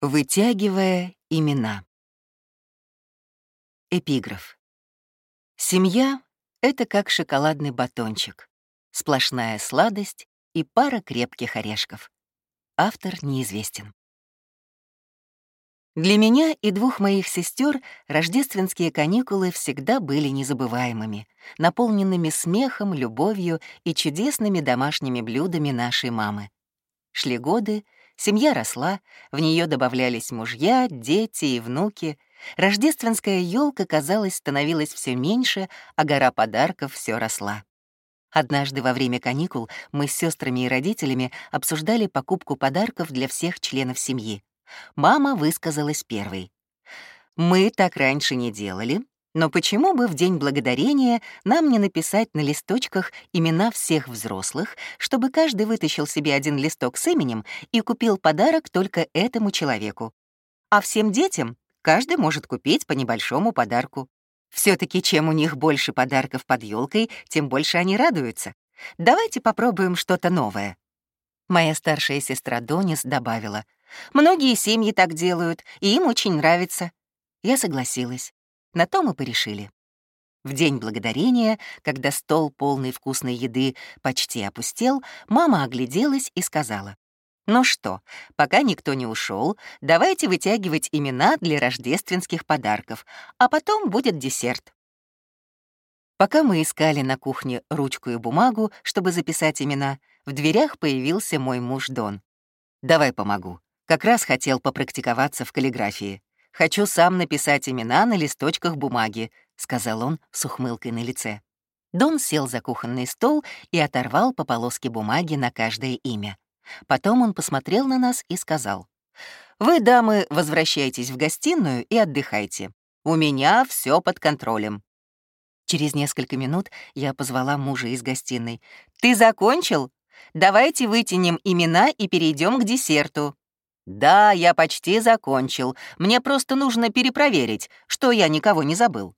Вытягивая имена. Эпиграф. Семья — это как шоколадный батончик. Сплошная сладость и пара крепких орешков. Автор неизвестен. Для меня и двух моих сестер рождественские каникулы всегда были незабываемыми, наполненными смехом, любовью и чудесными домашними блюдами нашей мамы. Шли годы, Семья росла, в нее добавлялись мужья, дети и внуки. Рождественская елка, казалось, становилась все меньше, а гора подарков все росла. Однажды во время каникул мы с сестрами и родителями обсуждали покупку подарков для всех членов семьи. Мама высказалась первой. «Мы так раньше не делали, но почему бы в День Благодарения нам не написать на листочках имена всех взрослых, чтобы каждый вытащил себе один листок с именем и купил подарок только этому человеку? А всем детям каждый может купить по небольшому подарку. все таки чем у них больше подарков под елкой, тем больше они радуются. Давайте попробуем что-то новое. Моя старшая сестра Донис добавила, «Многие семьи так делают, и им очень нравится». Я согласилась. На то мы порешили. В день благодарения, когда стол полный вкусной еды почти опустел, мама огляделась и сказала, «Ну что, пока никто не ушел, давайте вытягивать имена для рождественских подарков, а потом будет десерт». Пока мы искали на кухне ручку и бумагу, чтобы записать имена, в дверях появился мой муж Дон. «Давай помогу. Как раз хотел попрактиковаться в каллиграфии. Хочу сам написать имена на листочках бумаги», — сказал он с ухмылкой на лице. Дон сел за кухонный стол и оторвал по полоске бумаги на каждое имя. Потом он посмотрел на нас и сказал, «Вы, дамы, возвращайтесь в гостиную и отдыхайте. У меня все под контролем». Через несколько минут я позвала мужа из гостиной. «Ты закончил? Давайте вытянем имена и перейдем к десерту». «Да, я почти закончил. Мне просто нужно перепроверить, что я никого не забыл».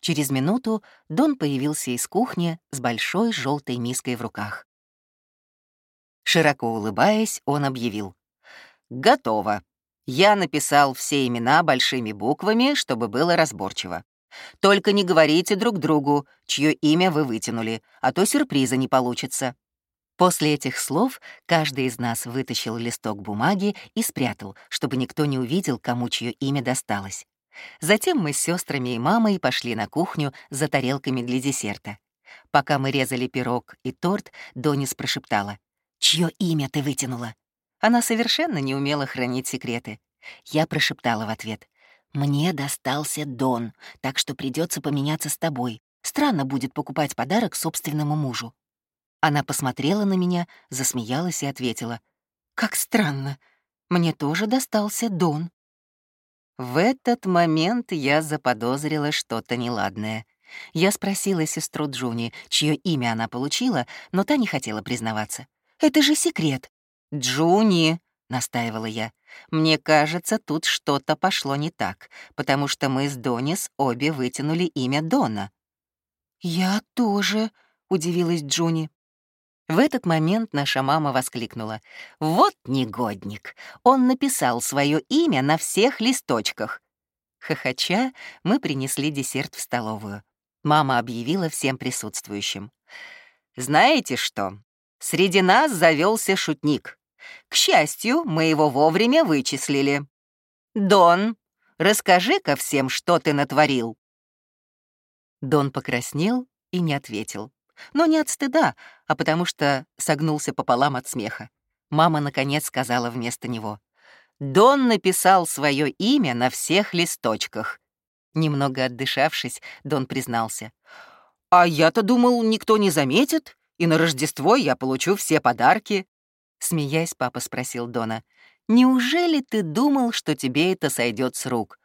Через минуту Дон появился из кухни с большой желтой миской в руках. Широко улыбаясь, он объявил. «Готово. Я написал все имена большими буквами, чтобы было разборчиво. Только не говорите друг другу, чье имя вы вытянули, а то сюрприза не получится. После этих слов каждый из нас вытащил листок бумаги и спрятал, чтобы никто не увидел, кому чье имя досталось. Затем мы с сестрами и мамой пошли на кухню за тарелками для десерта. Пока мы резали пирог и торт, Донис прошептала. «Чье имя ты вытянула?» Она совершенно не умела хранить секреты. Я прошептала в ответ. «Мне достался Дон, так что придется поменяться с тобой. Странно будет покупать подарок собственному мужу». Она посмотрела на меня, засмеялась и ответила. «Как странно. Мне тоже достался Дон». В этот момент я заподозрила что-то неладное. Я спросила сестру Джуни, чье имя она получила, но та не хотела признаваться. «Это же секрет». «Джуни», — настаивала я, — «мне кажется, тут что-то пошло не так, потому что мы с Донис обе вытянули имя Дона». «Я тоже», — удивилась Джуни. В этот момент наша мама воскликнула. «Вот негодник! Он написал свое имя на всех листочках!» Хохоча, мы принесли десерт в столовую. Мама объявила всем присутствующим. «Знаете что? Среди нас завелся шутник. К счастью, мы его вовремя вычислили. Дон, расскажи-ка всем, что ты натворил». Дон покраснел и не ответил. Но не от стыда, а потому что согнулся пополам от смеха. Мама, наконец, сказала вместо него. «Дон написал свое имя на всех листочках». Немного отдышавшись, Дон признался. «А я-то думал, никто не заметит, и на Рождество я получу все подарки». Смеясь, папа спросил Дона. «Неужели ты думал, что тебе это сойдет с рук?»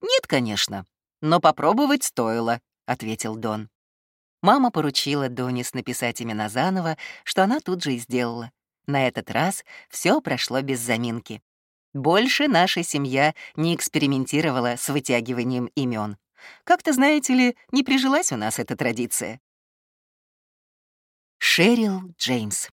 «Нет, конечно, но попробовать стоило», — ответил Дон. Мама поручила Донис написать имена заново, что она тут же и сделала. На этот раз все прошло без заминки. Больше наша семья не экспериментировала с вытягиванием имен. Как-то, знаете ли, не прижилась у нас эта традиция. Шерил Джеймс